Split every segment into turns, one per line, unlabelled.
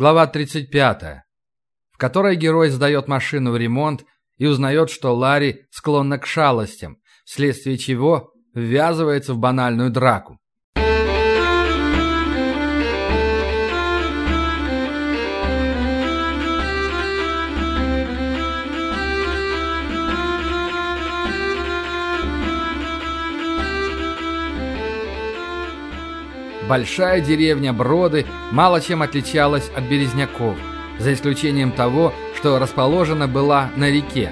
Глава 35, в которой герой сдает машину в ремонт и узнает, что Ларри склонна к шалостям, вследствие чего ввязывается в банальную драку. Большая деревня Броды мало чем отличалась от Березняков, за исключением того, что расположена была на реке.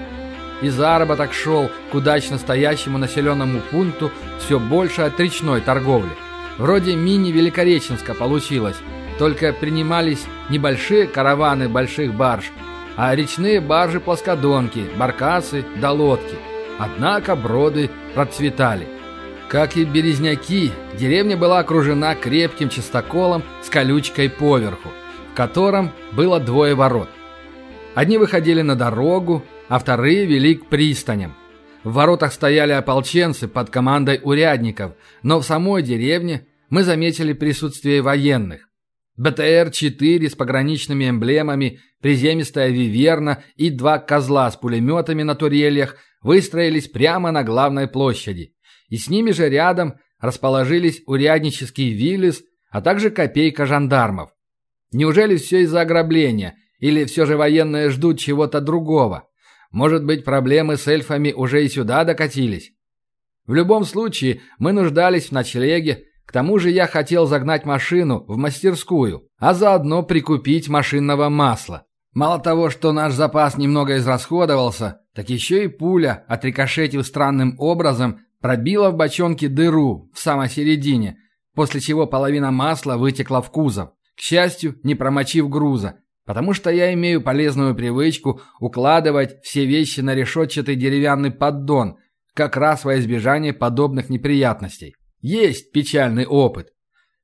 И заработок шел к удачно стоящему населенному пункту все больше от речной торговли. Вроде мини-Великореченска получилось, только принимались небольшие караваны больших барж, а речные баржи-плоскодонки, баркасы да лодки. Однако броды процветали. Как и березняки, деревня была окружена крепким частоколом с колючкой поверху, в котором было двое ворот. Одни выходили на дорогу, а вторые вели к пристаням. В воротах стояли ополченцы под командой урядников, но в самой деревне мы заметили присутствие военных. БТР-4 с пограничными эмблемами, приземистая виверна и два козла с пулеметами на турельях выстроились прямо на главной площади и с ними же рядом расположились уряднический Виллис, а также копейка жандармов. Неужели все из-за ограбления, или все же военные ждут чего-то другого? Может быть, проблемы с эльфами уже и сюда докатились? В любом случае, мы нуждались в ночлеге, к тому же я хотел загнать машину в мастерскую, а заодно прикупить машинного масла. Мало того, что наш запас немного израсходовался, так еще и пуля, отрикошетив странным образом, пробила в бочонке дыру в самой середине, после чего половина масла вытекла в кузов, к счастью, не промочив груза, потому что я имею полезную привычку укладывать все вещи на решетчатый деревянный поддон, как раз во избежание подобных неприятностей. Есть печальный опыт.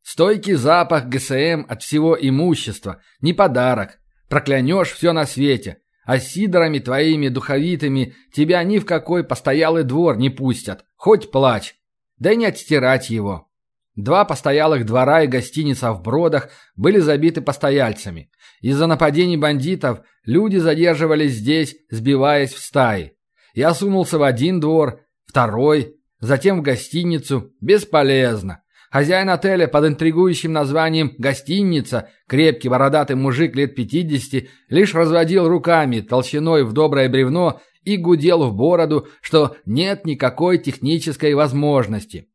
Стойкий запах ГСМ от всего имущества, не подарок. Проклянешь все на свете, а сидорами твоими духовитыми тебя ни в какой постоялый двор не пустят, хоть плачь. Да и не отстирать его. Два постоялых двора и гостиница в Бродах были забиты постояльцами. Из-за нападений бандитов люди задерживались здесь, сбиваясь в стаи. Я сунулся в один двор, второй, затем в гостиницу. Бесполезно. Хозяин отеля под интригующим названием «Гостиница», крепкий бородатый мужик лет 50, лишь разводил руками толщиной в доброе бревно и гудел в бороду, что нет никакой технической возможности.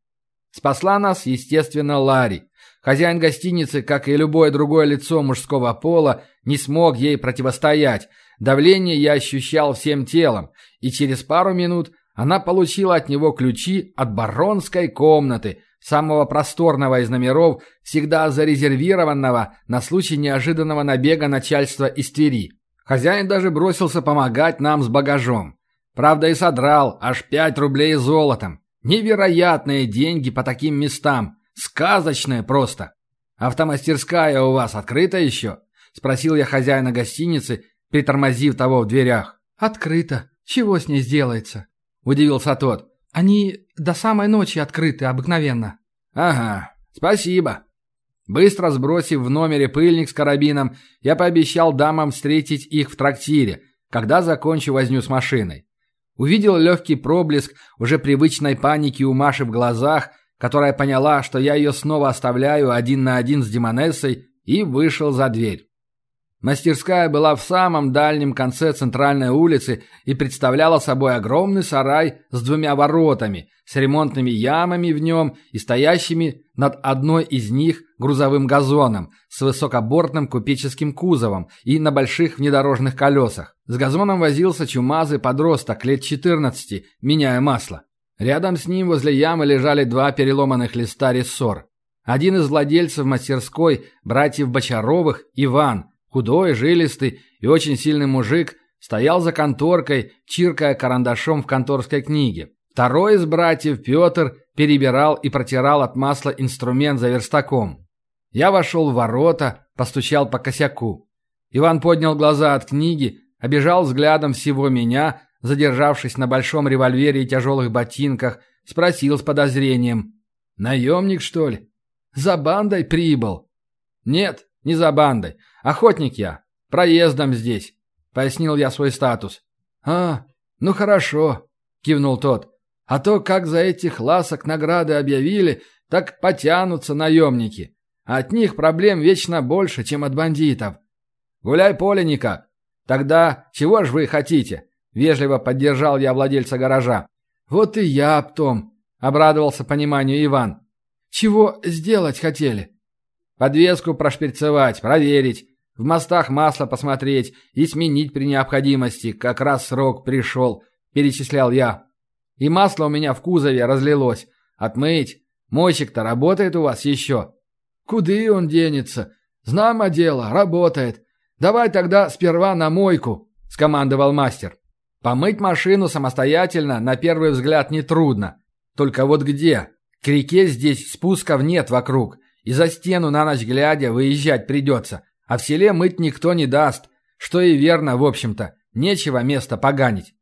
Спасла нас, естественно, Ларри. Хозяин гостиницы, как и любое другое лицо мужского пола, не смог ей противостоять. Давление я ощущал всем телом, и через пару минут она получила от него ключи от баронской комнаты – самого просторного из номеров, всегда зарезервированного на случай неожиданного набега начальства из Твери. Хозяин даже бросился помогать нам с багажом. Правда, и содрал аж пять рублей золотом. Невероятные деньги по таким местам. Сказочные просто. «Автомастерская у вас открыта еще?» – спросил я хозяина гостиницы, притормозив того в дверях.
«Открыто. Чего с ней сделается?»
– удивился тот.
Они до самой ночи открыты обыкновенно.
Ага, спасибо. Быстро сбросив в номере пыльник с карабином, я пообещал дамам встретить их в трактире, когда закончу возню с машиной. Увидел легкий проблеск уже привычной паники у Маши в глазах, которая поняла, что я ее снова оставляю один на один с Демонессой, и вышел за дверь. Мастерская была в самом дальнем конце центральной улицы и представляла собой огромный сарай с двумя воротами, с ремонтными ямами в нем и стоящими над одной из них грузовым газоном с высокобортным купеческим кузовом и на больших внедорожных колесах. С газоном возился чумазый подросток лет 14, меняя масло. Рядом с ним возле ямы лежали два переломанных листа рессор. Один из владельцев мастерской, братьев Бочаровых, Иван – Худой, жилистый и очень сильный мужик стоял за конторкой, чиркая карандашом в конторской книге. Второй из братьев, Петр, перебирал и протирал от масла инструмент за верстаком. Я вошел в ворота, постучал по косяку. Иван поднял глаза от книги, обежал взглядом всего меня, задержавшись на большом револьвере и тяжелых ботинках, спросил с подозрением. «Наемник, что ли? За бандой прибыл?» «Нет, Не за бандой. Охотник я. Проездом здесь. Пояснил я свой статус. А, ну хорошо, кивнул тот. А то, как за этих ласок награды объявили, так потянутся наемники. От них проблем вечно больше, чем от бандитов. Гуляй поле никак. Тогда чего ж вы хотите? Вежливо поддержал я владельца гаража. Вот и я об том, обрадовался пониманию Иван. Чего сделать хотели? Подвеску прошприцевать, проверить, в мостах масло посмотреть и сменить при необходимости. Как раз срок пришел, перечислял я. И масло у меня в кузове разлилось. Отмыть. Мойщик-то работает у вас еще? Куды он денется? Знамо дело, работает. Давай тогда сперва на мойку, скомандовал мастер. Помыть машину самостоятельно на первый взгляд нетрудно. Только вот где? К реке здесь спусков нет вокруг, и за стену на ночь глядя выезжать придется, а в селе мыть никто не даст, что и верно, в общем-то, нечего место поганить.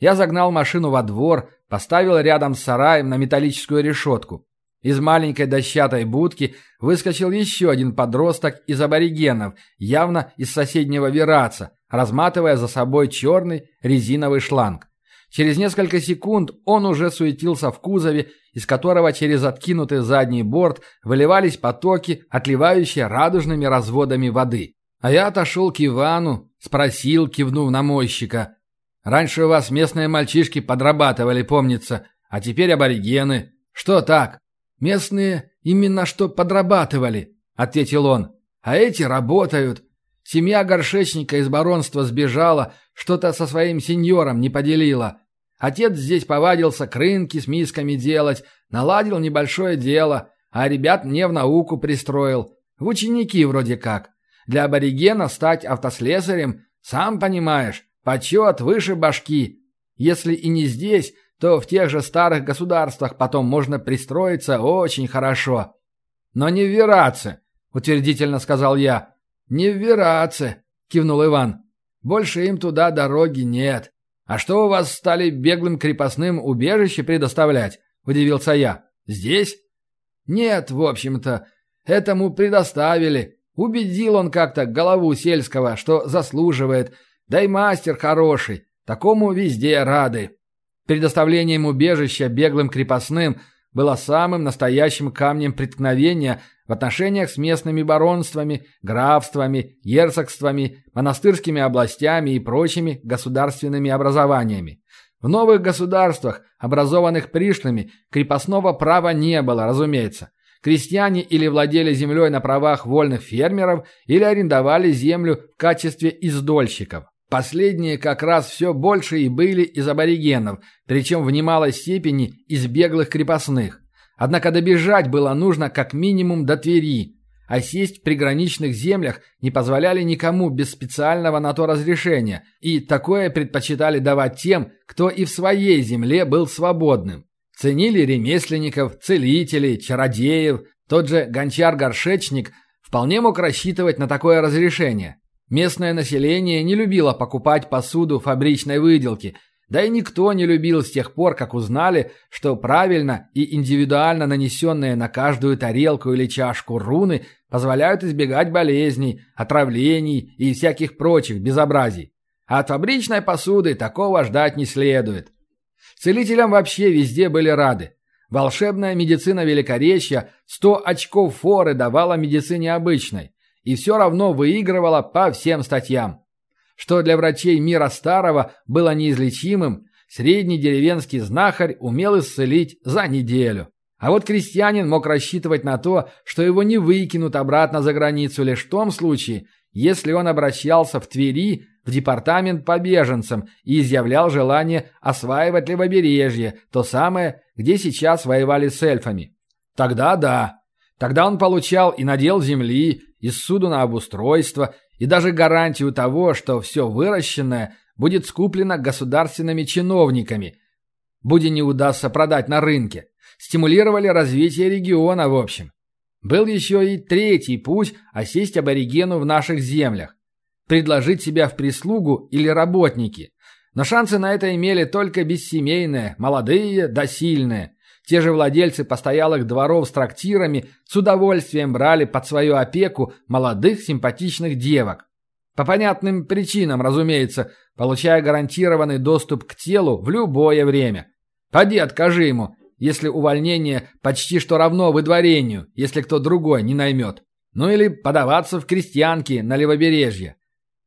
Я загнал машину во двор, поставил рядом с сараем на металлическую решетку. Из маленькой дощатой будки выскочил еще один подросток из аборигенов, явно из соседнего Вераца, разматывая за собой черный резиновый шланг. Через несколько секунд он уже суетился в кузове, из которого через откинутый задний борт выливались потоки, отливающие радужными разводами воды. А я отошел к Ивану, спросил, кивнув на мойщика. «Раньше у вас местные мальчишки подрабатывали, помнится, а теперь аборигены. Что так?» «Местные именно что подрабатывали», — ответил он. «А эти работают. Семья горшечника из баронства сбежала, что-то со своим сеньором не поделила. Отец здесь повадился к рынке с мисками делать, наладил небольшое дело, а ребят мне в науку пристроил. В ученики вроде как. Для аборигена стать автослесарем, сам понимаешь, почет выше башки. Если и не здесь, то в тех же старых государствах потом можно пристроиться очень хорошо. Но не в утвердительно сказал я. «Не в Вераце», — кивнул Иван. «Больше им туда дороги нет. А что у вас стали беглым крепостным убежище предоставлять?» — удивился я. «Здесь?» «Нет, в общем-то. Этому предоставили. Убедил он как-то голову сельского, что заслуживает. Да и мастер хороший. Такому везде рады». Предоставлением убежища беглым крепостным было самым настоящим камнем преткновения в отношениях с местными баронствами, графствами, герцогствами, монастырскими областями и прочими государственными образованиями. В новых государствах, образованных пришлыми, крепостного права не было, разумеется. Крестьяне или владели землей на правах вольных фермеров, или арендовали землю в качестве издольщиков. Последние как раз все больше и были из аборигенов, причем в немалой степени из беглых крепостных. Однако добежать было нужно как минимум до Твери, а сесть в приграничных землях не позволяли никому без специального на то разрешения, и такое предпочитали давать тем, кто и в своей земле был свободным. Ценили ремесленников, целителей, чародеев, тот же гончар-горшечник вполне мог рассчитывать на такое разрешение. Местное население не любило покупать посуду фабричной выделки – да и никто не любил с тех пор, как узнали, что правильно и индивидуально нанесенные на каждую тарелку или чашку руны позволяют избегать болезней, отравлений и всяких прочих безобразий. А от фабричной посуды такого ждать не следует. Целителям вообще везде были рады. Волшебная медицина Великоречья 100 очков форы давала медицине обычной и все равно выигрывала по всем статьям. Что для врачей мира старого было неизлечимым, средний деревенский знахарь умел исцелить за неделю. А вот крестьянин мог рассчитывать на то, что его не выкинут обратно за границу лишь в том случае, если он обращался в Твери в департамент по беженцам и изъявлял желание осваивать левобережье, то самое, где сейчас воевали с эльфами. Тогда да. Тогда он получал и надел земли, и суду на обустройство, и даже гарантию того, что все выращенное будет скуплено государственными чиновниками, будь не удастся продать на рынке. Стимулировали развитие региона в общем. Был еще и третий путь осесть аборигену в наших землях. Предложить себя в прислугу или работники. Но шансы на это имели только бессемейные, молодые да сильные. Те же владельцы постоялых дворов с трактирами с удовольствием брали под свою опеку молодых симпатичных девок. По понятным причинам, разумеется, получая гарантированный доступ к телу в любое время. Поди откажи ему, если увольнение почти что равно выдворению, если кто другой не наймет. Ну или подаваться в крестьянки на левобережье.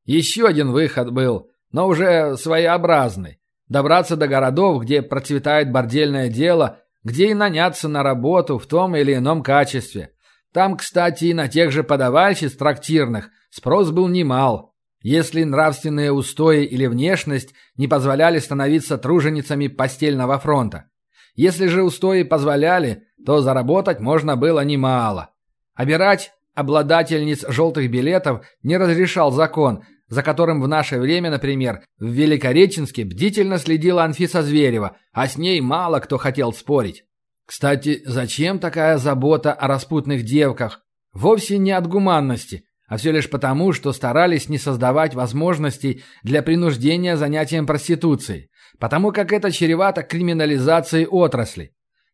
Еще один выход был, но уже своеобразный. Добраться до городов, где процветает бордельное дело, где и наняться на работу в том или ином качестве. Там, кстати, и на тех же подавальщиц трактирных спрос был немал. Если нравственные устои или внешность не позволяли становиться труженицами постельного фронта. Если же устои позволяли, то заработать можно было немало. Обирать обладательниц желтых билетов не разрешал закон, за которым в наше время, например, в Великореченске бдительно следила Анфиса Зверева, а с ней мало кто хотел спорить. Кстати, зачем такая забота о распутных девках? Вовсе не от гуманности, а все лишь потому, что старались не создавать возможностей для принуждения занятием проституцией, потому как это чревато криминализацией отрасли.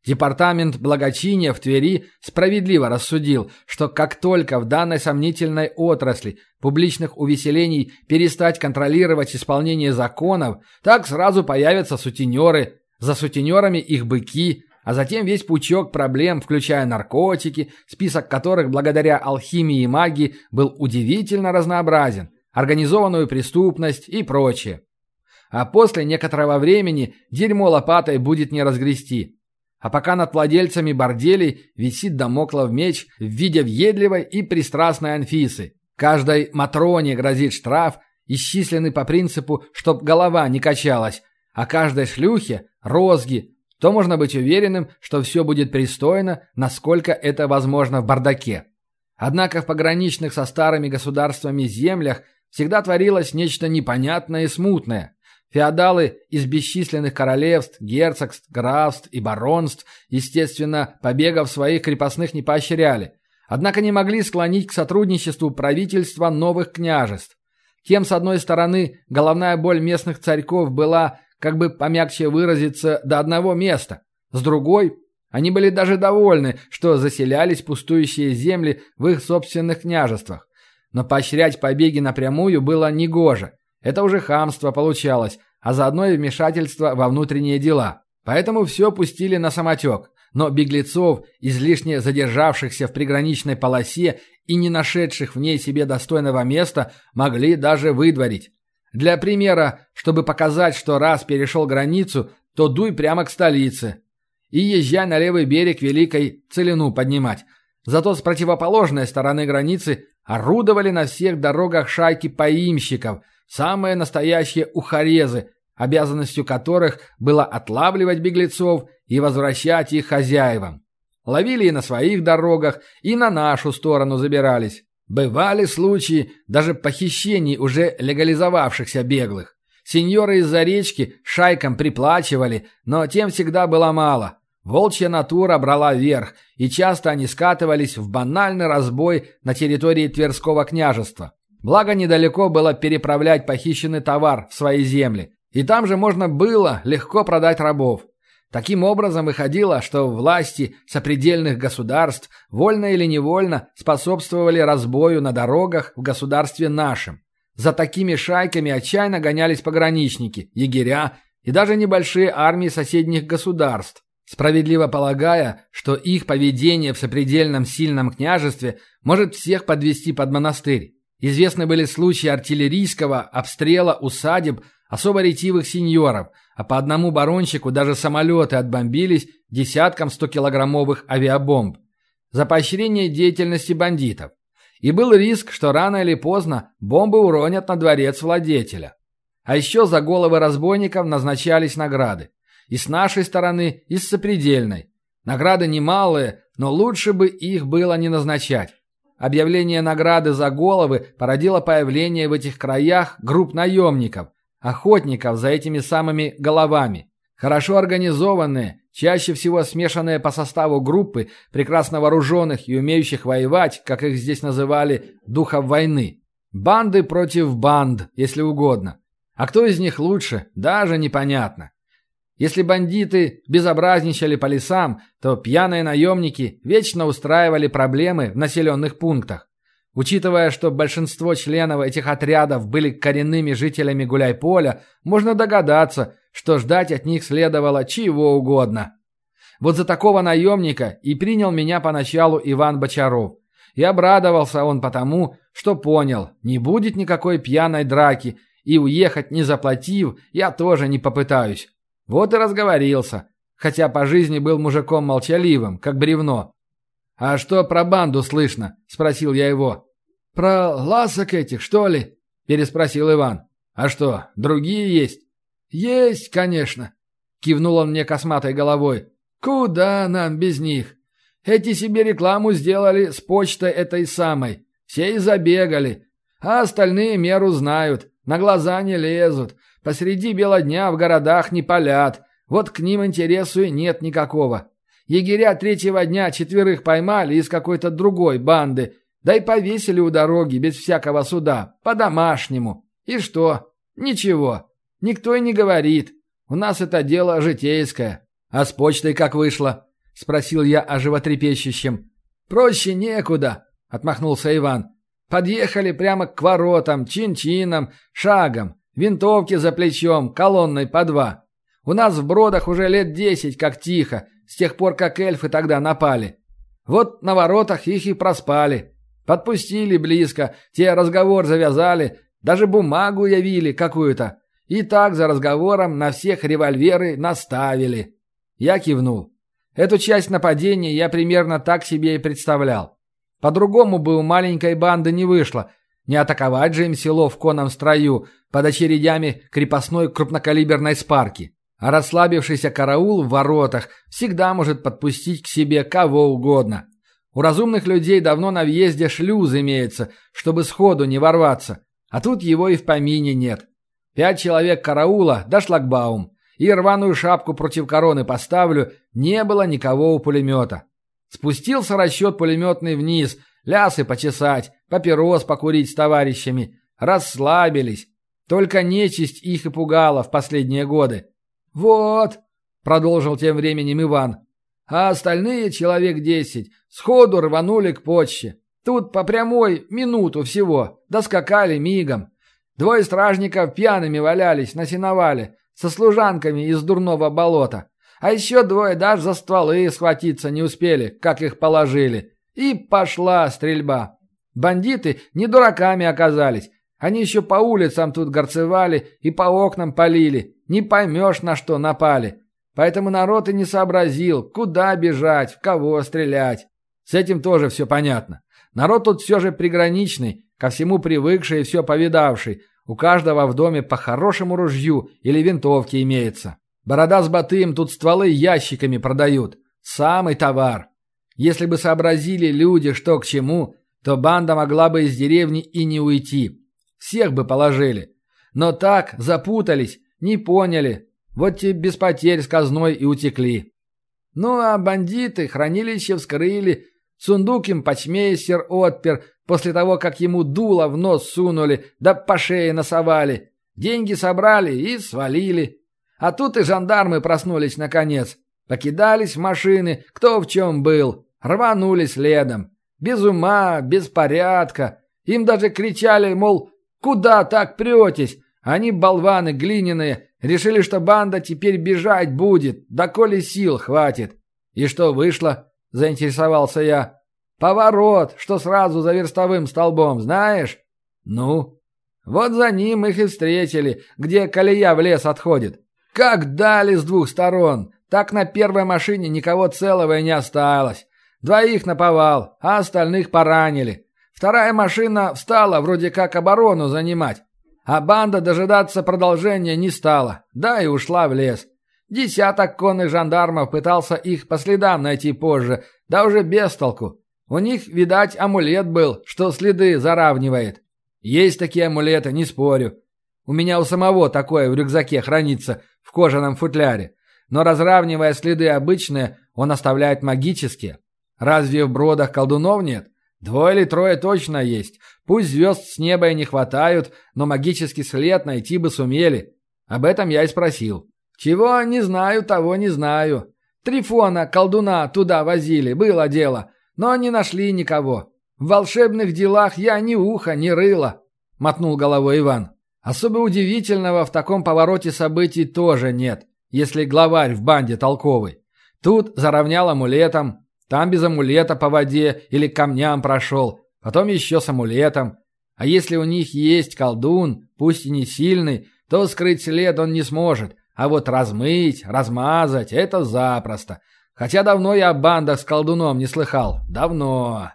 Департамент благочиния в Твери справедливо рассудил, что как только в данной сомнительной отрасли публичных увеселений перестать контролировать исполнение законов, так сразу появятся сутенеры, за сутенерами их быки, а затем весь пучок проблем, включая наркотики, список которых благодаря алхимии и магии был удивительно разнообразен, организованную преступность и прочее. А после некоторого времени дерьмо лопатой будет не разгрести – а пока над владельцами борделей висит домоклов меч в виде въедливой и пристрастной Анфисы. Каждой Матроне грозит штраф, исчисленный по принципу, чтоб голова не качалась, а каждой шлюхе – розги, то можно быть уверенным, что все будет пристойно, насколько это возможно в бардаке. Однако в пограничных со старыми государствами землях всегда творилось нечто непонятное и смутное – Феодалы из бесчисленных королевств, герцогств, графств и баронств, естественно, побегов своих крепостных не поощряли, однако не могли склонить к сотрудничеству правительства новых княжеств. Тем, с одной стороны, головная боль местных царьков была, как бы помягче выразиться, до одного места. С другой, они были даже довольны, что заселялись пустующие земли в их собственных княжествах. Но поощрять побеги напрямую было негоже. Это уже хамство получалось, а заодно и вмешательство во внутренние дела. Поэтому все пустили на самотек. Но беглецов, излишне задержавшихся в приграничной полосе и не нашедших в ней себе достойного места, могли даже выдворить. Для примера, чтобы показать, что раз перешел границу, то дуй прямо к столице. И езжай на левый берег Великой Целину поднимать. Зато с противоположной стороны границы орудовали на всех дорогах шайки поимщиков – Самые настоящие ухарезы, обязанностью которых было отлавливать беглецов и возвращать их хозяевам. Ловили и на своих дорогах, и на нашу сторону забирались. Бывали случаи даже похищений уже легализовавшихся беглых. Сеньоры из-за речки шайкам приплачивали, но тем всегда было мало. Волчья натура брала верх, и часто они скатывались в банальный разбой на территории Тверского княжества. Благо, недалеко было переправлять похищенный товар в свои земли. И там же можно было легко продать рабов. Таким образом выходило, что власти сопредельных государств вольно или невольно способствовали разбою на дорогах в государстве нашем. За такими шайками отчаянно гонялись пограничники, егеря и даже небольшие армии соседних государств, справедливо полагая, что их поведение в сопредельном сильном княжестве может всех подвести под монастырь. Известны были случаи артиллерийского обстрела усадеб особо ретивых сеньоров, а по одному барончику даже самолеты отбомбились десяткам 100-килограммовых авиабомб. За поощрение деятельности бандитов. И был риск, что рано или поздно бомбы уронят на дворец владетеля. А еще за головы разбойников назначались награды. И с нашей стороны, и с сопредельной. Награды немалые, но лучше бы их было не назначать. Объявление награды за головы породило появление в этих краях групп наемников, охотников за этими самыми головами. Хорошо организованные, чаще всего смешанные по составу группы, прекрасно вооруженных и умеющих воевать, как их здесь называли, духов войны. Банды против банд, если угодно. А кто из них лучше, даже непонятно. Если бандиты безобразничали по лесам, то пьяные наемники вечно устраивали проблемы в населенных пунктах. Учитывая, что большинство членов этих отрядов были коренными жителями Гуляйполя, можно догадаться, что ждать от них следовало чего угодно. Вот за такого наемника и принял меня поначалу Иван Бочаров. И обрадовался он потому, что понял, не будет никакой пьяной драки, и уехать не заплатив, я тоже не попытаюсь. Вот и разговорился, хотя по жизни был мужиком молчаливым, как бревно. «А что про банду слышно?» – спросил я его. «Про ласок этих, что ли?» – переспросил Иван. «А что, другие есть?» «Есть, конечно», – кивнул он мне косматой головой. «Куда нам без них? Эти себе рекламу сделали с почтой этой самой. Все и забегали. А остальные меру знают, на глаза не лезут. Посреди бела дня в городах не палят. Вот к ним интересу и нет никакого. Егеря третьего дня четверых поймали из какой-то другой банды, да и повесили у дороги без всякого суда, по-домашнему. И что? Ничего. Никто и не говорит. У нас это дело житейское. А с почтой как вышло? Спросил я о животрепещущем. Проще некуда, отмахнулся Иван. Подъехали прямо к воротам, чин-чином, шагом. Винтовки за плечом, колонной по два. У нас в бродах уже лет десять как тихо, с тех пор, как эльфы тогда напали. Вот на воротах их и проспали. Подпустили близко, те разговор завязали, даже бумагу явили какую-то. И так за разговором на всех револьверы наставили. Я кивнул. Эту часть нападения я примерно так себе и представлял. По-другому бы у маленькой банды не вышло, не атаковать же им село в конном строю под очередями крепостной крупнокалиберной спарки. А расслабившийся караул в воротах всегда может подпустить к себе кого угодно. У разумных людей давно на въезде шлюз имеется, чтобы сходу не ворваться. А тут его и в помине нет. Пять человек караула да шлагбаум. И рваную шапку против короны поставлю, не было никого у пулемета. Спустился расчет пулеметный вниз, лясы почесать, папирос покурить с товарищами. Расслабились. Только нечисть их и пугала в последние годы. «Вот», — продолжил тем временем Иван, «а остальные человек десять сходу рванули к почте. Тут по прямой минуту всего, доскакали мигом. Двое стражников пьяными валялись на сеновале, со служанками из дурного болота. А еще двое даже за стволы схватиться не успели, как их положили. И пошла стрельба. Бандиты не дураками оказались. Они еще по улицам тут горцевали и по окнам полили. Не поймешь, на что напали. Поэтому народ и не сообразил, куда бежать, в кого стрелять. С этим тоже все понятно. Народ тут все же приграничный, ко всему привыкший и все повидавший. У каждого в доме по хорошему ружью или винтовке имеется. Борода с Батыем тут стволы ящиками продают. Самый товар. Если бы сообразили люди, что к чему, то банда могла бы из деревни и не уйти. Всех бы положили. Но так, запутались, не поняли. Вот те без потерь с казной и утекли. Ну а бандиты хранилище вскрыли, сундук им почмейстер отпер, после того, как ему дуло в нос сунули, да по шее насовали. Деньги собрали и свалили. А тут и жандармы проснулись наконец. Покидались машины, кто в чем был. Рванули следом. Без ума, без порядка. Им даже кричали, мол, «Куда так претесь?» Они, болваны глиняные, решили, что банда теперь бежать будет, да коли сил хватит. И что вышло? Заинтересовался я. Поворот, что сразу за верстовым столбом, знаешь? Ну? Вот за ним их и встретили, где колея в лес отходит. Как дали с двух сторон, так на первой машине никого целого и не осталось. Двоих наповал, а остальных поранили. Вторая машина встала вроде как оборону занимать. А банда дожидаться продолжения не стала, да и ушла в лес. Десяток конных жандармов пытался их по следам найти позже, да уже без толку. У них, видать, амулет был, что следы заравнивает. Есть такие амулеты, не спорю. У меня у самого такое в рюкзаке хранится, в кожаном футляре. Но разравнивая следы обычные, он оставляет магические. Разве в бродах колдунов нет? Двое или трое точно есть. Пусть звезд с неба и не хватают, но магический след найти бы сумели. Об этом я и спросил. Чего не знаю, того не знаю. Трифона, колдуна, туда возили, было дело. Но не нашли никого. В волшебных делах я ни уха, ни рыла», — мотнул головой Иван. «Особо удивительного в таком повороте событий тоже нет, если главарь в банде толковый. Тут заровнял амулетом, там без амулета по воде или камням прошел, потом еще с амулетом. А если у них есть колдун, пусть и не сильный, то скрыть след он не сможет, а вот размыть, размазать – это запросто. Хотя давно я о бандах с колдуном не слыхал. Давно.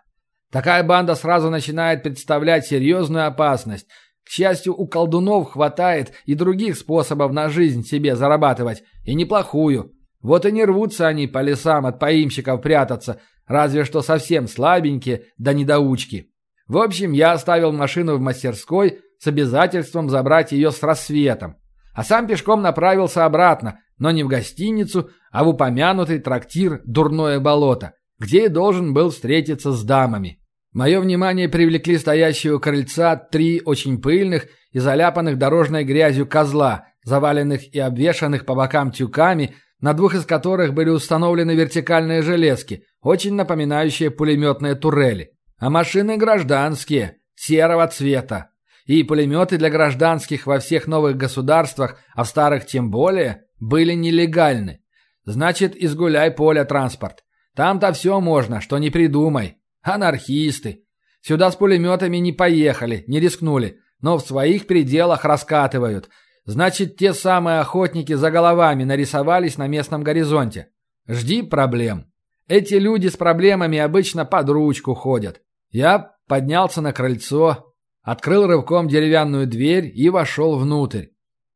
Такая банда сразу начинает представлять серьезную опасность. К счастью, у колдунов хватает и других способов на жизнь себе зарабатывать, и неплохую. Вот и не рвутся они по лесам от поимщиков прятаться, разве что совсем слабенькие да недоучки. В общем, я оставил машину в мастерской с обязательством забрать ее с рассветом, а сам пешком направился обратно, но не в гостиницу, а в упомянутый трактир «Дурное болото», где и должен был встретиться с дамами. Мое внимание привлекли стоящие у крыльца три очень пыльных и заляпанных дорожной грязью козла, заваленных и обвешанных по бокам тюками, на двух из которых были установлены вертикальные железки, очень напоминающие пулеметные турели. А машины гражданские, серого цвета. И пулеметы для гражданских во всех новых государствах, а в старых тем более, были нелегальны. Значит, изгуляй поле транспорт. Там-то все можно, что не придумай. Анархисты. Сюда с пулеметами не поехали, не рискнули, но в своих пределах раскатывают. Значит, те самые охотники за головами нарисовались на местном горизонте. Жди проблем. Эти люди с проблемами обычно под ручку ходят. Я поднялся на крыльцо, открыл рывком деревянную дверь и вошел внутрь.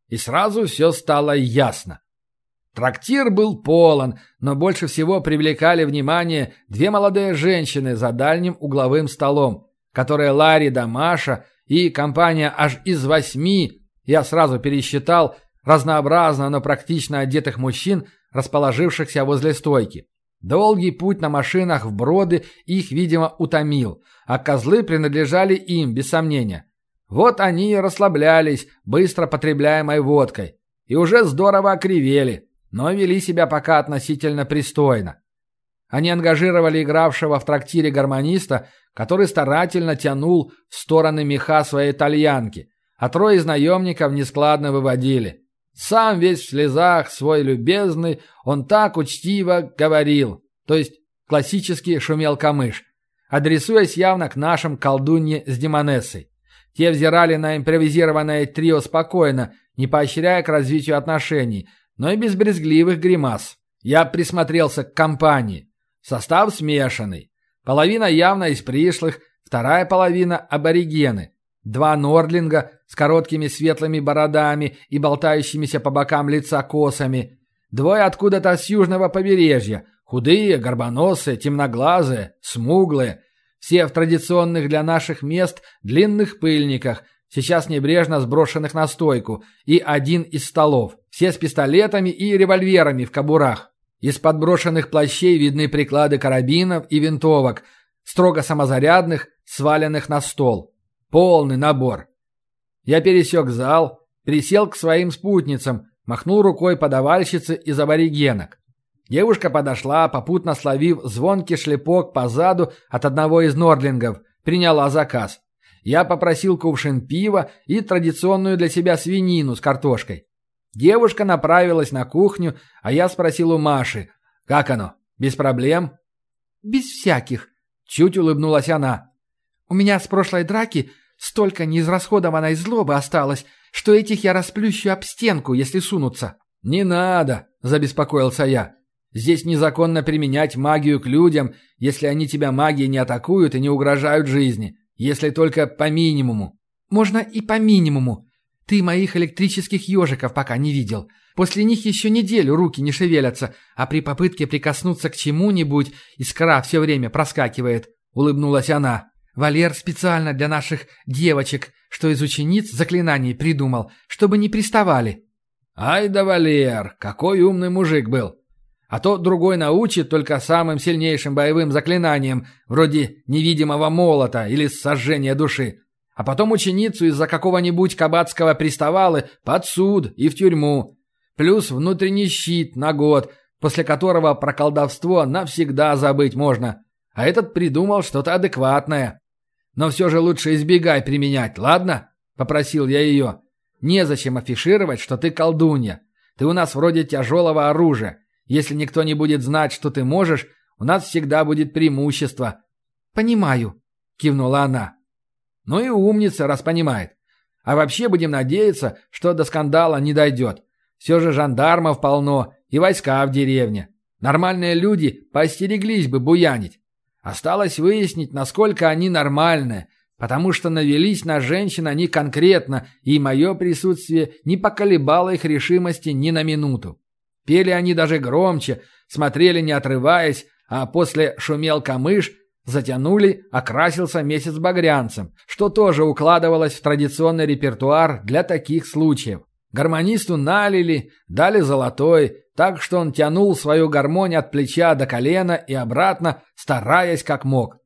И сразу все стало ясно. Трактир был полон, но больше всего привлекали внимание две молодые женщины за дальним угловым столом, которые Ларри да Маша и компания аж из восьми, я сразу пересчитал, разнообразно, но практично одетых мужчин, расположившихся возле стойки. Долгий путь на машинах в броды их, видимо, утомил, а козлы принадлежали им, без сомнения. Вот они и расслаблялись, быстро потребляемой водкой, и уже здорово окривели но вели себя пока относительно пристойно. Они ангажировали игравшего в трактире гармониста, который старательно тянул в стороны меха своей итальянки, а трое из наемников нескладно выводили. Сам весь в слезах, свой любезный, он так учтиво говорил, то есть классически шумел камыш, адресуясь явно к нашим колдунье с демонессой. Те взирали на импровизированное трио спокойно, не поощряя к развитию отношений – но и без брезгливых гримас. Я присмотрелся к компании. Состав смешанный. Половина явно из пришлых, вторая половина – аборигены. Два нордлинга с короткими светлыми бородами и болтающимися по бокам лица косами. Двое откуда-то с южного побережья. Худые, горбоносые, темноглазые, смуглые. Все в традиционных для наших мест длинных пыльниках – сейчас небрежно сброшенных на стойку, и один из столов. Все с пистолетами и револьверами в кобурах. Из подброшенных плащей видны приклады карабинов и винтовок, строго самозарядных, сваленных на стол. Полный набор. Я пересек зал, присел к своим спутницам, махнул рукой подавальщице из аборигенок. Девушка подошла, попутно словив звонкий шлепок по заду от одного из нордлингов, приняла заказ. Я попросил кувшин пива и традиционную для себя свинину с картошкой. Девушка направилась на кухню, а я спросил у Маши, как оно, без проблем?
Без всяких,
чуть улыбнулась она.
У меня с прошлой драки столько неизрасходованной злобы осталось, что этих я расплющу об стенку, если сунутся.
Не надо, забеспокоился я. Здесь незаконно применять магию к людям, если они тебя магией не атакуют и не угрожают жизни. Если только по минимуму.
Можно и по минимуму. Ты моих электрических ежиков пока не видел. После них еще неделю руки не шевелятся, а при попытке прикоснуться к чему-нибудь искра все время проскакивает. Улыбнулась она. Валер специально для наших девочек, что из учениц заклинаний придумал, чтобы не приставали.
Ай да Валер, какой умный мужик был. А то другой научит только самым сильнейшим боевым заклинанием, вроде невидимого молота или сожжения души. А потом ученицу из-за какого-нибудь кабацкого приставалы под суд и в тюрьму. Плюс внутренний щит на год, после которого про колдовство навсегда забыть можно. А этот придумал что-то адекватное. Но все же лучше избегай применять, ладно? Попросил я ее. Незачем афишировать, что ты колдунья. Ты у нас вроде тяжелого оружия. Если никто не будет знать, что ты можешь, у нас всегда будет преимущество».
«Понимаю», — кивнула она.
«Ну и умница, раз понимает. А вообще будем надеяться, что до скандала не дойдет. Все же жандармов полно и войска в деревне. Нормальные люди поостереглись бы буянить. Осталось выяснить, насколько они нормальные, потому что навелись на женщин они конкретно, и мое присутствие не поколебало их решимости ни на минуту. Пели они даже громче, смотрели не отрываясь, а после шумел камыш, затянули, окрасился месяц багрянцем, что тоже укладывалось в традиционный репертуар для таких случаев. Гармонисту налили, дали золотой, так что он тянул свою гармонь от плеча до колена и обратно, стараясь как мог.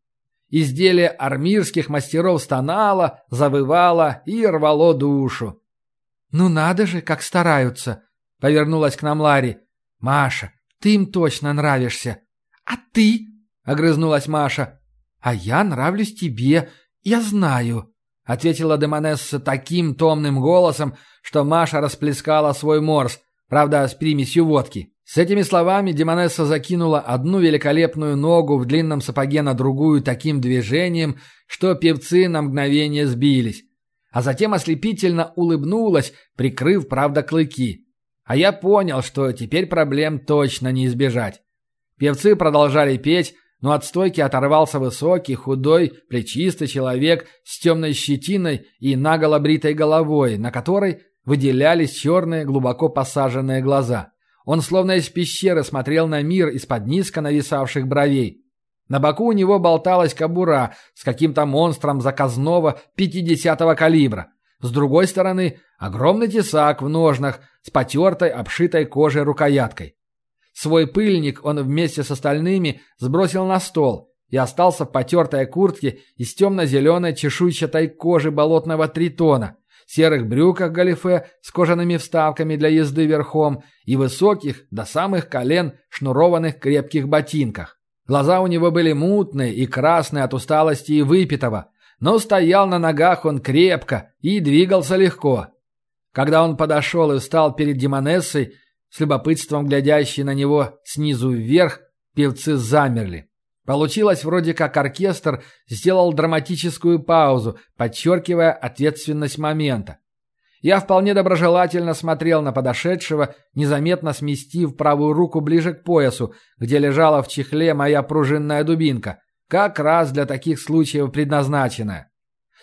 Изделие армирских мастеров стонало, завывало и рвало душу.
«Ну надо же, как стараются!» — повернулась к нам Ларри. «Маша, ты им точно нравишься!» «А ты?» — огрызнулась Маша. «А я нравлюсь тебе, я знаю», — ответила Демонесса таким томным голосом, что Маша расплескала свой морс, правда, с примесью водки. С этими словами Демонесса закинула одну великолепную ногу в длинном сапоге на другую таким движением, что певцы на мгновение сбились. А затем ослепительно улыбнулась, прикрыв, правда, клыки. А я понял, что теперь проблем точно не избежать. Певцы продолжали петь, но от стойки оторвался высокий, худой, плечистый человек с темной щетиной и наголо бритой головой, на которой выделялись черные, глубоко посаженные глаза. Он словно из пещеры смотрел на мир из-под низко нависавших бровей. На боку у него болталась кобура с каким-то монстром заказного 50-го калибра. С другой стороны огромный тесак в ножнах с потертой, обшитой кожей рукояткой. Свой пыльник он вместе с остальными сбросил на стол и остался в потертой куртке из темно-зеленой чешуйчатой кожи болотного тритона, серых брюках галифе с кожаными вставками для езды верхом и высоких до самых колен шнурованных крепких ботинках. Глаза у него были мутные и красные от усталости и выпитого, но стоял на ногах он крепко и двигался легко. Когда он подошел и встал перед Демонессой, с любопытством глядящей на него снизу вверх, певцы замерли. Получилось вроде как оркестр сделал драматическую паузу, подчеркивая ответственность момента. Я вполне доброжелательно смотрел на подошедшего, незаметно сместив правую руку ближе к поясу, где лежала в чехле моя пружинная дубинка, как раз для таких случаев предназначенная.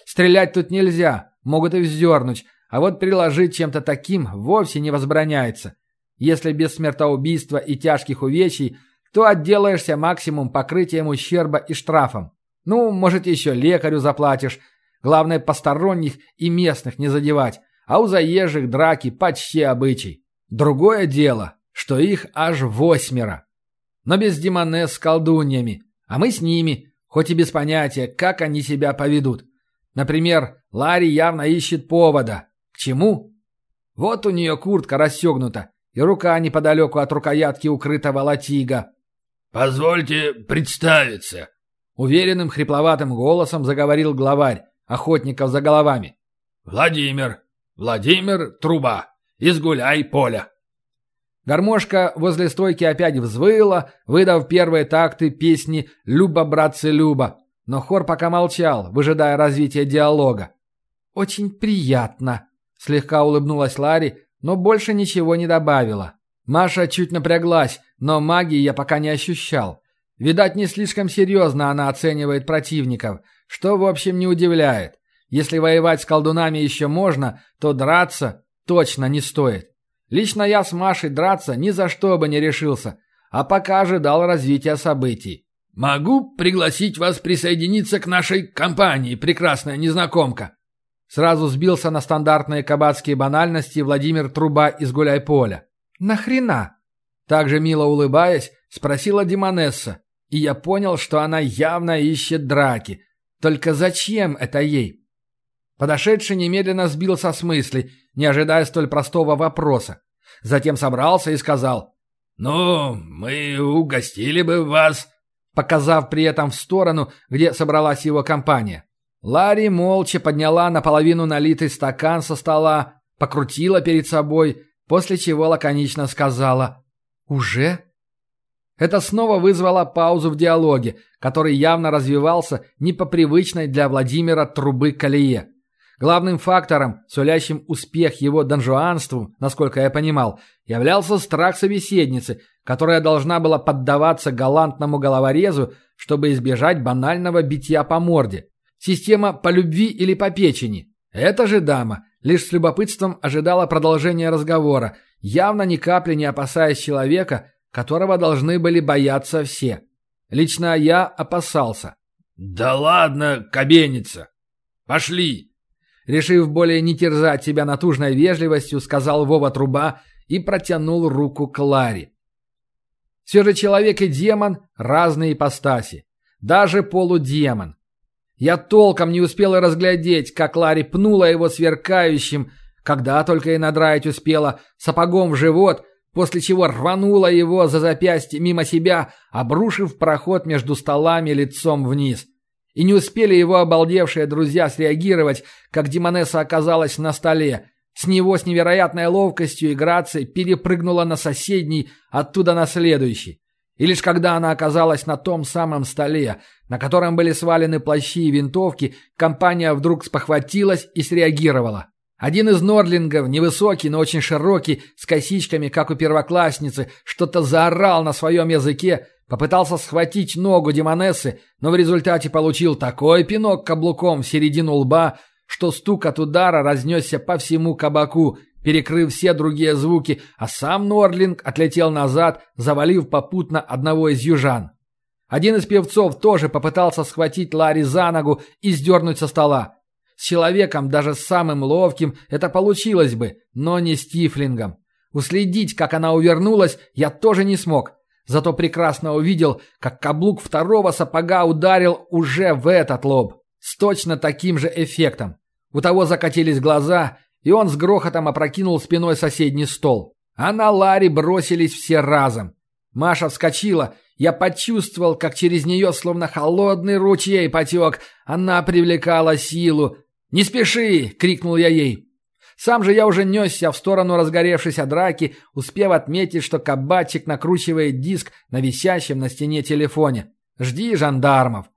Стрелять тут нельзя, могут и вздернуть, а вот приложить чем-то таким вовсе не возбраняется. Если без смертоубийства и тяжких увечий то отделаешься максимум покрытием ущерба и штрафом. Ну, может, еще лекарю заплатишь. Главное, посторонних и местных не задевать, а у заезжих драки почти обычай. Другое дело, что их аж восьмеро. Но без демонесс с колдуньями, а мы с ними, хоть и без понятия, как они себя поведут. Например, Ларри явно ищет повода. К чему? Вот у нее куртка расстегнута, и рука неподалеку от рукоятки укрытого латига.
«Позвольте представиться», —
уверенным хрипловатым голосом заговорил главарь охотников за головами.
«Владимир, Владимир Труба, изгуляй поля».
Гармошка возле стойки опять взвыла, выдав первые такты песни «Люба, братцы, Люба», но хор пока молчал, выжидая развития диалога. «Очень приятно», — слегка улыбнулась Ларри, но больше ничего не добавила. Маша чуть напряглась, но магии я пока не ощущал. Видать, не слишком серьезно она оценивает противников, что, в общем, не удивляет. Если воевать с колдунами еще можно, то драться точно не стоит. Лично я с Машей драться ни за что бы не решился, а пока ожидал развития событий.
«Могу пригласить вас присоединиться к нашей компании, прекрасная незнакомка».
Сразу сбился на стандартные кабацкие банальности Владимир Труба из Гуляйполя.
«Нахрена?»
Также мило улыбаясь, спросила Димонесса, и я понял, что она явно ищет драки. Только зачем это ей? Подошедший немедленно сбился с мысли, не ожидая столь простого вопроса. затем собрался и сказал
«Ну, мы угостили бы вас»,
показав при этом в сторону, где собралась его компания. Ларри молча подняла наполовину налитый стакан со стола, покрутила перед собой, после чего лаконично сказала «Уже?» Это снова вызвало паузу в диалоге, который явно развивался не по привычной для Владимира трубы колее. Главным фактором, сулящим успех его донжуанству, насколько я понимал, являлся страх собеседницы, которая должна была поддаваться галантному головорезу, чтобы избежать банального битья по морде. Система по любви или по печени. Эта же дама лишь с любопытством ожидала продолжения разговора, явно ни капли не опасаясь человека, которого должны были бояться все. Лично я опасался.
«Да ладно, кабеница! Пошли!»
Решив более не терзать себя натужной вежливостью, сказал Вова Труба и протянул руку к Ларе. Все же человек и демон – разные ипостаси. Даже полудемон. Я толком не успел и разглядеть, как Ларри пнула его сверкающим, когда только и надраить успела, сапогом в живот, после чего рванула его за запястье мимо себя, обрушив проход между столами лицом вниз. И не успели его обалдевшие друзья среагировать, как Демонесса оказалась на столе. С него с невероятной ловкостью и грацией перепрыгнула на соседний, оттуда на следующий. И лишь когда она оказалась на том самом столе, на котором были свалены плащи и винтовки, компания вдруг спохватилась и среагировала. Один из нордлингов, невысокий, но очень широкий, с косичками, как у первоклассницы, что-то заорал на своем языке, попытался схватить ногу Демонессы, но в результате получил такой пинок каблуком в середину лба, что стук от удара разнесся по всему кабаку, перекрыв все другие звуки, а сам Норлинг отлетел назад, завалив попутно одного из южан. Один из певцов тоже попытался схватить Ларри за ногу и сдернуть со стола. С человеком, даже самым ловким, это получилось бы, но не с Тифлингом. Уследить, как она увернулась, я тоже не смог. Зато прекрасно увидел, как каблук второго сапога ударил уже в этот лоб. С точно таким же эффектом. У того закатились глаза, и он с грохотом опрокинул спиной соседний стол. А на Ларри бросились все разом. Маша вскочила, я почувствовал, как через нее словно холодный ручей потек. Она привлекала силу. «Не спеши!» — крикнул я ей. Сам же я уже несся в сторону разгоревшейся драки, успев отметить, что кабачик накручивает диск на висящем на стене телефоне. «Жди жандармов!»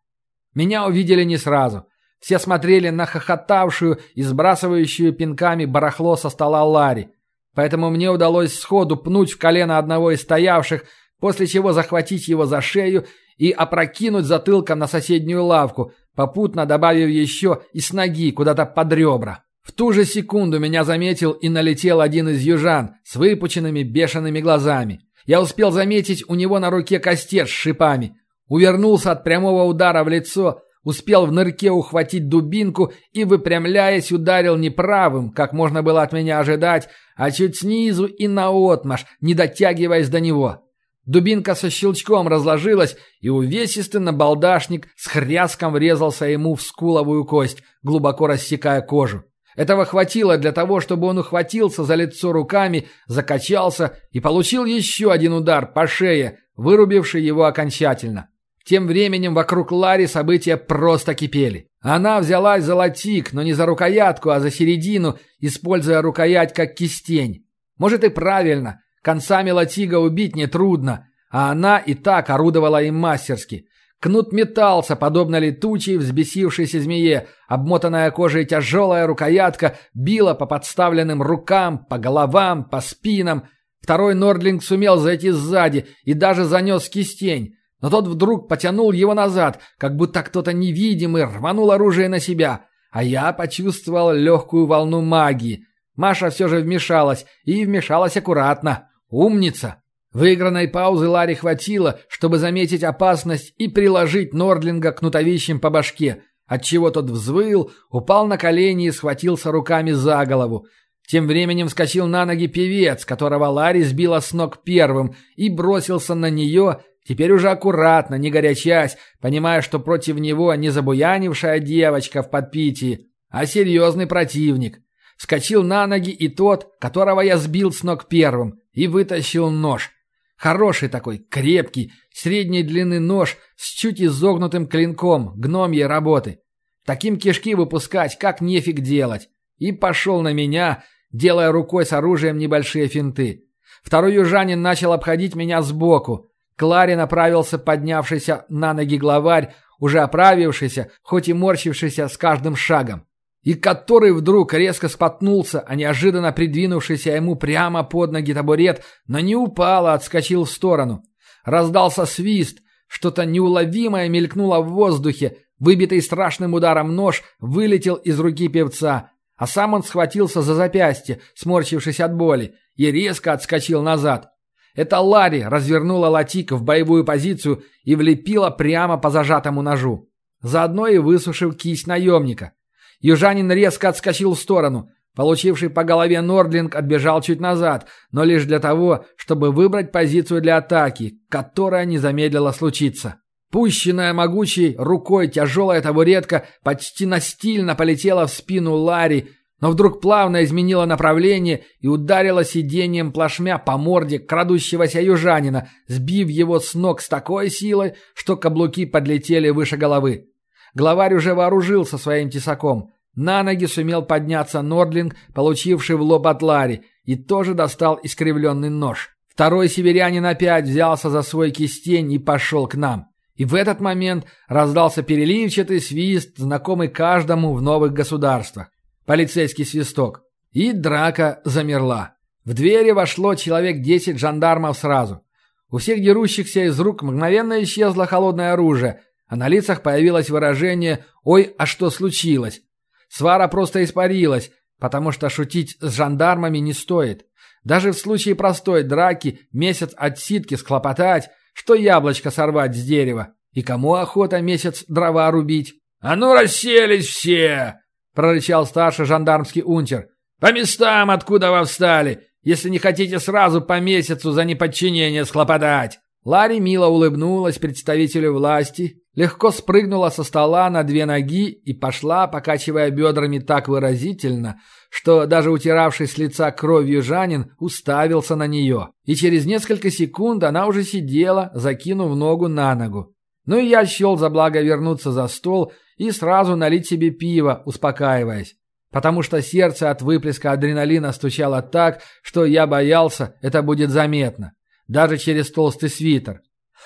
Меня увидели не сразу. Все смотрели на хохотавшую и сбрасывающую пинками барахло со стола Ларри. Поэтому мне удалось сходу пнуть в колено одного из стоявших, после чего захватить его за шею и опрокинуть затылком на соседнюю лавку, попутно добавив еще и с ноги куда-то под ребра. В ту же секунду меня заметил и налетел один из южан с выпученными бешеными глазами. Я успел заметить у него на руке костер с шипами. Увернулся от прямого удара в лицо, успел в нырке ухватить дубинку и, выпрямляясь, ударил не правым, как можно было от меня ожидать, а чуть снизу и наотмашь, не дотягиваясь до него. Дубинка со щелчком разложилась, и увесистый набалдашник с хряском врезался ему в скуловую кость, глубоко рассекая кожу. Этого хватило для того, чтобы он ухватился за лицо руками, закачался и получил еще один удар по шее, вырубивший его окончательно. Тем временем вокруг Ларри события просто кипели. Она взялась за латик, но не за рукоятку, а за середину, используя рукоять как кистень. Может и правильно, концами латига убить нетрудно, а она и так орудовала им мастерски. Кнут метался, подобно летучей, взбесившейся змее. Обмотанная кожей тяжелая рукоятка била по подставленным рукам, по головам, по спинам. Второй Нордлинг сумел зайти сзади и даже занес кистень. Но тот вдруг потянул его назад, как будто кто-то невидимый рванул оружие на себя. А я почувствовал легкую волну магии. Маша все же вмешалась, и вмешалась аккуратно. Умница! Выигранной паузы Ларри хватило, чтобы заметить опасность и приложить Нордлинга кнутовищем по башке, отчего тот взвыл, упал на колени и схватился руками за голову. Тем временем вскочил на ноги певец, которого Ларри сбила с ног первым, и бросился на нее, Теперь уже аккуратно, не горячась, понимая, что против него не забуянившая девочка в подпитии, а серьезный противник. Вскочил на ноги и тот, которого я сбил с ног первым, и вытащил нож. Хороший такой, крепкий, средней длины нож с чуть изогнутым клинком, гномьей работы. Таким кишки выпускать, как нефиг делать. И пошел на меня, делая рукой с оружием небольшие финты. Второй южанин начал обходить меня сбоку. К Ларе направился поднявшийся на ноги главарь, уже оправившийся, хоть и морщившийся с каждым шагом. И который вдруг резко споткнулся, а неожиданно придвинувшийся ему прямо под ноги табурет, но не упал, а отскочил в сторону. Раздался свист, что-то неуловимое мелькнуло в воздухе, выбитый страшным ударом нож вылетел из руки певца, а сам он схватился за запястье, сморщившись от боли, и резко отскочил назад. Это Ларри развернула Латик в боевую позицию и влепила прямо по зажатому ножу. Заодно и высушив кисть наемника. Южанин резко отскочил в сторону. Получивший по голове Нордлинг отбежал чуть назад, но лишь для того, чтобы выбрать позицию для атаки, которая не замедлила случиться. Пущенная могучей рукой тяжелая табуретка почти настильно полетела в спину Ларри, но вдруг плавно изменила направление и ударила сиденьем плашмя по морде крадущегося южанина, сбив его с ног с такой силой, что каблуки подлетели выше головы. Главарь уже вооружился своим тесаком. На ноги сумел подняться Нордлинг, получивший в лоб от Ларри, и тоже достал искривленный нож. Второй северянин опять взялся за свой кистень и пошел к нам. И в этот момент раздался переливчатый свист, знакомый каждому в новых государствах полицейский свисток. И драка замерла. В двери вошло человек десять жандармов сразу. У всех дерущихся из рук мгновенно исчезло холодное оружие, а на лицах появилось выражение «Ой, а что случилось?». Свара просто испарилась, потому что шутить с жандармами не стоит. Даже в случае простой драки месяц отсидки схлопотать, что яблочко сорвать с дерева. И кому охота месяц дрова рубить?
«А ну расселись все!»
— прорычал старший жандармский унтер. «По местам, откуда вы встали, если не хотите сразу по месяцу за неподчинение схлопотать!» Ларри мило улыбнулась представителю власти, легко спрыгнула со стола на две ноги и пошла, покачивая бедрами так выразительно, что даже утиравший с лица кровью Жанин уставился на нее. И через несколько секунд она уже сидела, закинув ногу на ногу. Ну и я счел за благо вернуться за стол и сразу налить себе пиво, успокаиваясь. Потому что сердце от выплеска адреналина стучало так, что я боялся, это будет заметно. Даже через толстый свитер.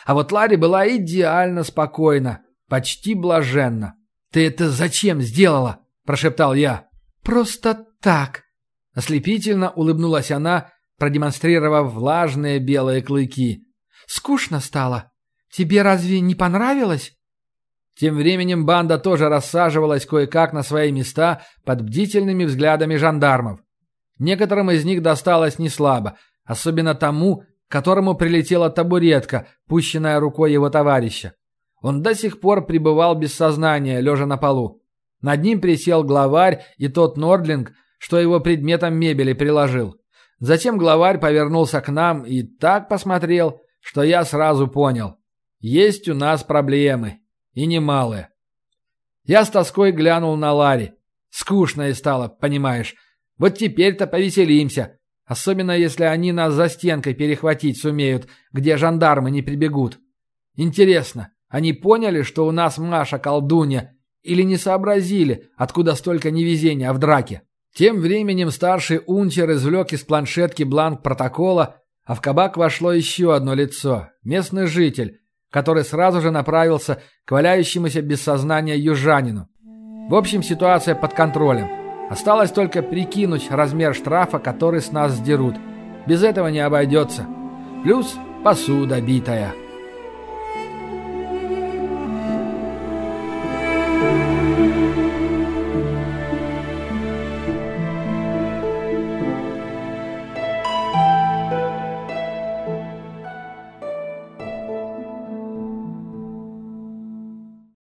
А вот Ларри была идеально спокойна, почти блаженна. «Ты это зачем сделала?» – прошептал я.
«Просто так».
Ослепительно улыбнулась она, продемонстрировав влажные белые клыки.
«Скучно стало. Тебе разве не понравилось?»
Тем временем банда тоже рассаживалась кое-как на свои места под бдительными взглядами жандармов. Некоторым из них досталось неслабо, особенно тому, которому прилетела табуретка, пущенная рукой его товарища. Он до сих пор пребывал без сознания, лежа на полу. Над ним присел главарь и тот Нордлинг, что его предметом мебели приложил. Затем главарь повернулся к нам и так посмотрел, что я сразу понял. Есть у нас проблемы. И немалые. Я с тоской глянул на Ларри. Скучно и стало, понимаешь. Вот теперь-то повеселимся. Особенно, если они нас за стенкой перехватить сумеют, где жандармы не прибегут. Интересно, они поняли, что у нас Маша колдунья, или не сообразили, откуда столько невезения в драке? Тем временем старший унтер извлек из планшетки бланк протокола, а в кабак вошло еще одно лицо – местный житель, который сразу же направился к валяющемуся без сознания южанину. В общем, ситуация под контролем. Осталось только прикинуть размер штрафа, который с нас сдерут. Без этого не обойдется. Плюс посуда битая.